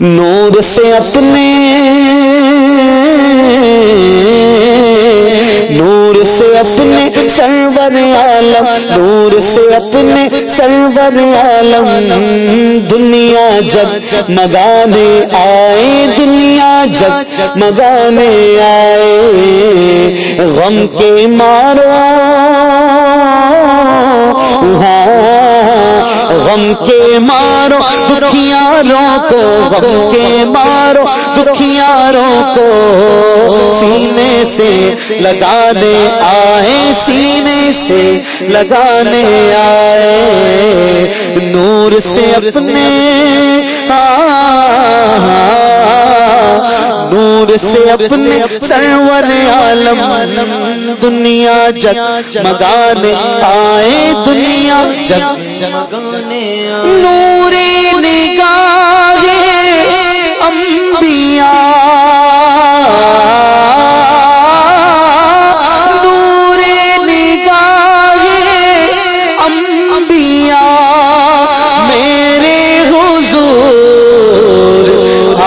نور سے اپنے نور سے اپنے سرور عالم، نور سے اپنے سرور عالم۔ دنیا جب مگانے آئے، دنیا جب مگانے آئے۔ غم کے مارو غم کے مارو دکھیاروں کو، غم کے مارو دکھیاروں کو۔ سینے سے لگانے آئے، سینے سے لگانے آئے۔ نور سے اپنے نور سے اپنے سرور عالم، دنیا جگ مگانے آئے۔ دنیا جگ نور نگاہ انبیاء نور نگاہ انبیاء میرے حضور آ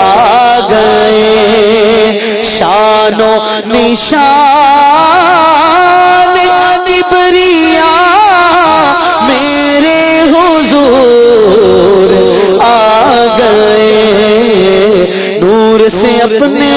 گئے، شان و نشان نور سے اپنے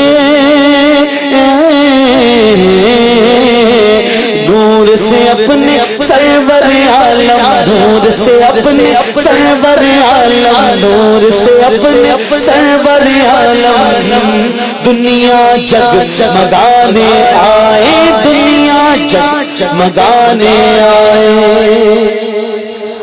نور سے اپنے سرور عالم نور سے اپنے سرور عالم نور سے اپنے سرور عالم۔ دنیا جگ مگانے آئے دنیا جگ مگانے آئے۔